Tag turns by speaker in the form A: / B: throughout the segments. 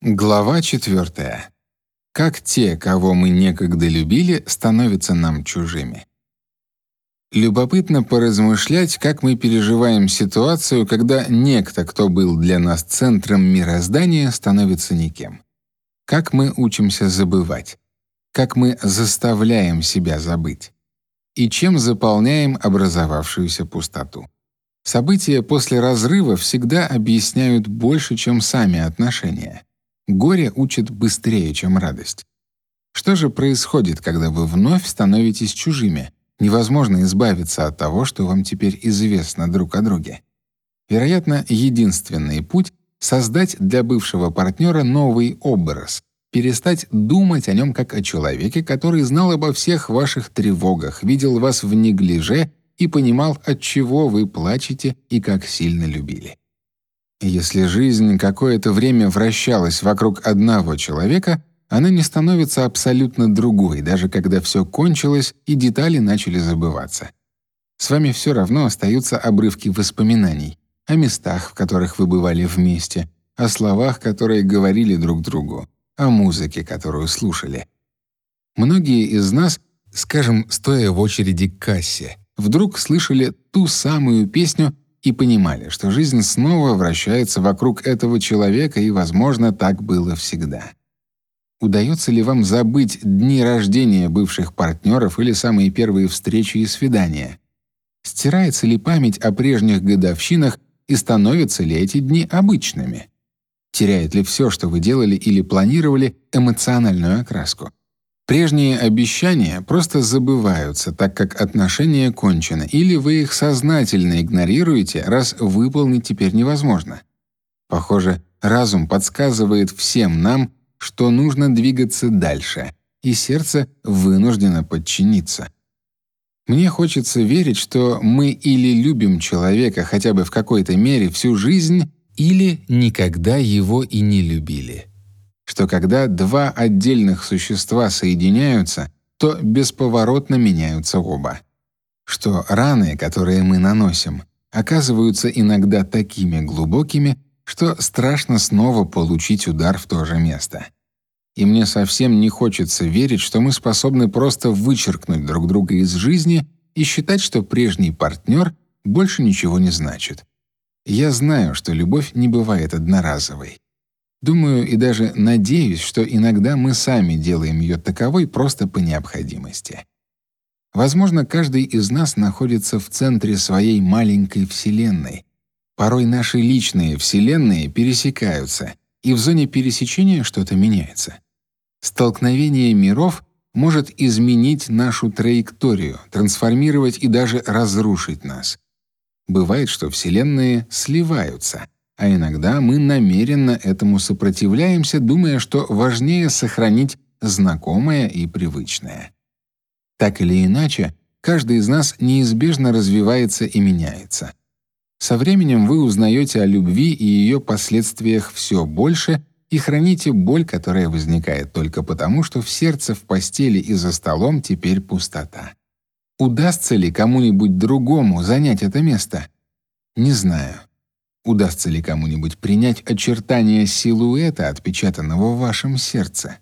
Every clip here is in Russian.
A: Глава 4. Как те, кого мы некогда любили, становятся нам чужими. Любопытно поразмышлять, как мы переживаем ситуацию, когда некто, кто был для нас центром мироздания, становится никем. Как мы учимся забывать. Как мы заставляем себя забыть. И чем заполняем образовавшуюся пустоту. События после разрыва всегда объясняют больше, чем сами отношения. Горе учит быстрее, чем радость. Что же происходит, когда вы вновь становитесь чужими? Невозможно избавиться от того, что вам теперь известно друг о друге. Вероятно, единственный путь создать для бывшего партнера новый образ, перестать думать о нем как о человеке, который знал обо всех ваших тревогах, видел вас в неглиже и понимал, от чего вы плачете и как сильно любили. Если жизнь какое-то время вращалась вокруг одного человека, она не становится абсолютно другой, даже когда все кончилось и детали начали забываться. С вами все равно остаются обрывки воспоминаний о местах, в которых вы бывали вместе, о словах, которые говорили друг другу, о музыке, которую слушали. Многие из нас, скажем, стоя в очереди к кассе, вдруг слышали ту самую песню, и понимали, что жизнь снова вращается вокруг этого человека, и, возможно, так было всегда. Удается ли вам забыть дни рождения бывших партнеров или самые первые встречи и свидания? Стирается ли память о прежних годовщинах и становятся ли эти дни обычными? Теряет ли все, что вы делали или планировали, эмоциональную окраску? Прежние обещания просто забываются, так как отношения кончены, или вы их сознательно игнорируете, раз выполнить теперь невозможно. Похоже, разум подсказывает всем нам, что нужно двигаться дальше, и сердце вынуждено подчиниться. Мне хочется верить, что мы или любим человека хотя бы в какой-то мере всю жизнь, или никогда его и не любили что когда два отдельных существа соединяются, то бесповоротно меняются оба. Что раны, которые мы наносим, оказываются иногда такими глубокими, что страшно снова получить удар в то же место. И мне совсем не хочется верить, что мы способны просто вычеркнуть друг друга из жизни и считать, что прежний партнер больше ничего не значит. Я знаю, что любовь не бывает одноразовой. Думаю и даже надеюсь, что иногда мы сами делаем ее таковой просто по необходимости. Возможно, каждый из нас находится в центре своей маленькой вселенной. Порой наши личные вселенные пересекаются, и в зоне пересечения что-то меняется. Столкновение миров может изменить нашу траекторию, трансформировать и даже разрушить нас. Бывает, что вселенные сливаются — а иногда мы намеренно этому сопротивляемся, думая, что важнее сохранить знакомое и привычное. Так или иначе, каждый из нас неизбежно развивается и меняется. Со временем вы узнаете о любви и ее последствиях все больше и храните боль, которая возникает только потому, что в сердце, в постели и за столом теперь пустота. Удастся ли кому-нибудь другому занять это место? Не знаю. Удастся ли кому-нибудь принять очертания силуэта, отпечатанного в вашем сердце?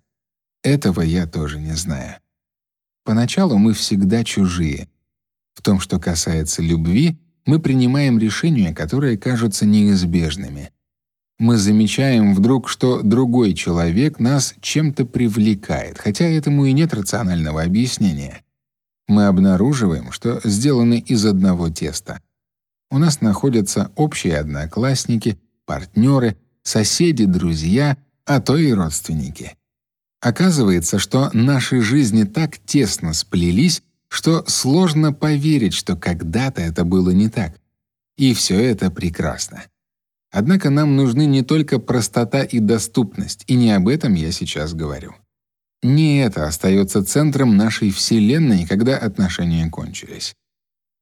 A: Этого я тоже не знаю. Поначалу мы всегда чужие. В том, что касается любви, мы принимаем решения, которые кажутся неизбежными. Мы замечаем вдруг, что другой человек нас чем-то привлекает, хотя этому и нет рационального объяснения. Мы обнаруживаем, что сделаны из одного теста. У нас находятся общие одноклассники, партнеры, соседи, друзья, а то и родственники. Оказывается, что наши жизни так тесно сплелись, что сложно поверить, что когда-то это было не так. И все это прекрасно. Однако нам нужны не только простота и доступность, и не об этом я сейчас говорю. Не это остается центром нашей Вселенной, когда отношения кончились.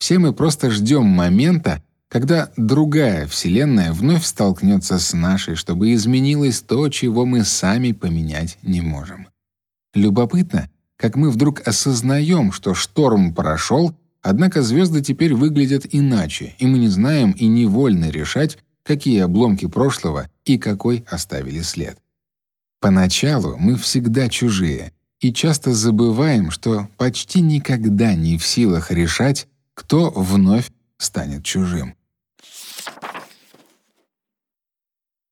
A: Все мы просто ждем момента, когда другая вселенная вновь столкнется с нашей, чтобы изменилось то, чего мы сами поменять не можем. Любопытно, как мы вдруг осознаем, что шторм прошел, однако звезды теперь выглядят иначе, и мы не знаем и не вольны решать, какие обломки прошлого и какой оставили след. Поначалу мы всегда чужие и часто забываем, что почти никогда не в силах решать, кто вновь станет чужим.